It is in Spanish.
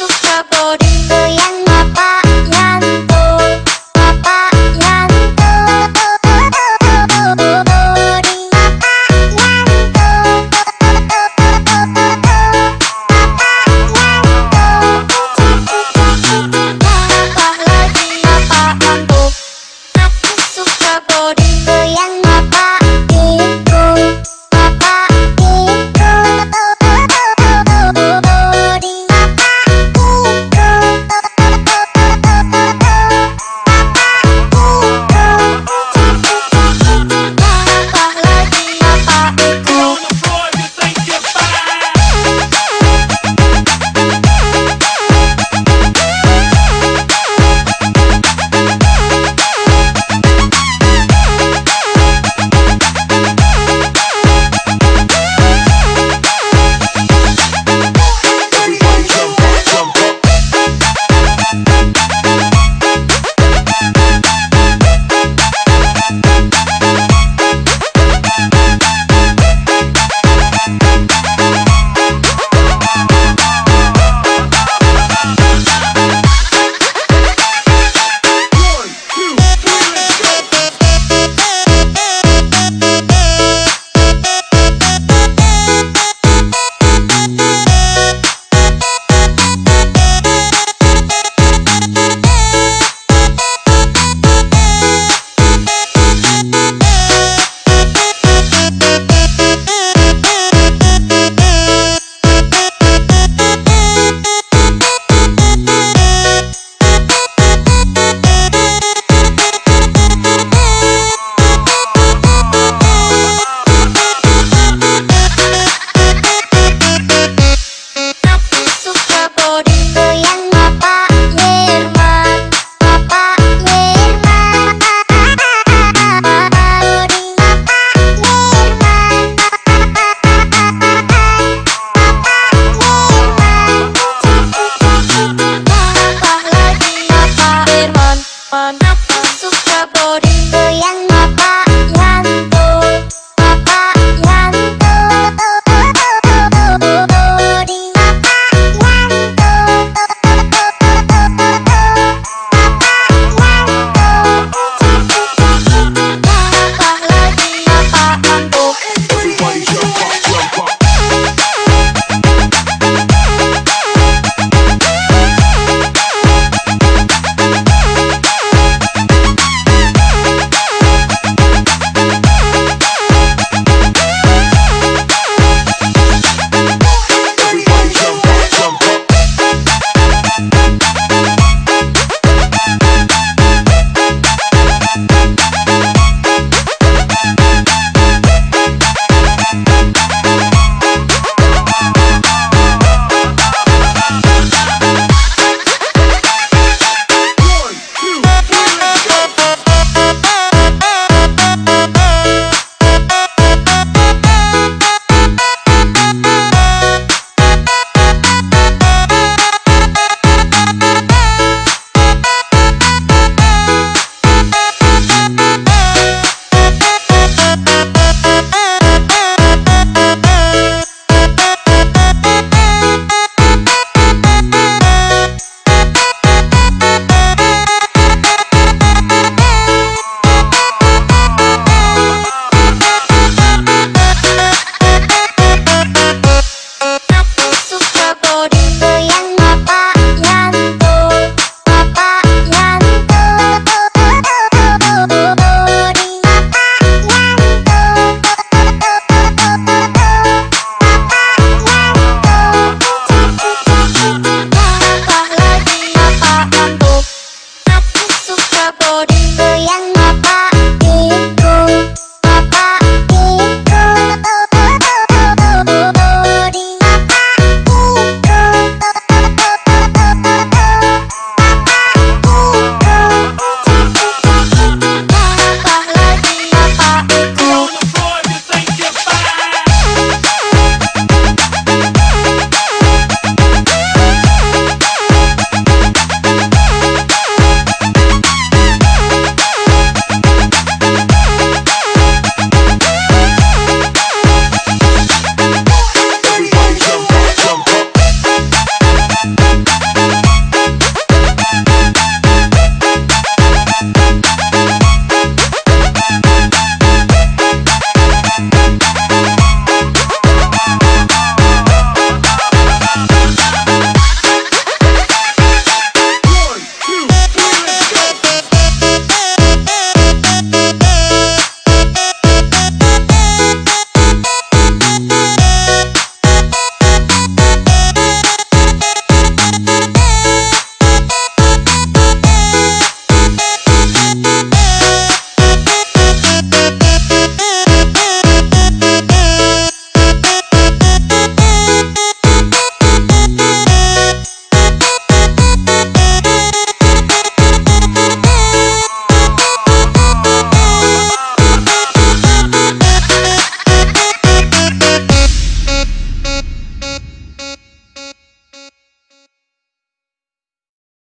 sus favoritos.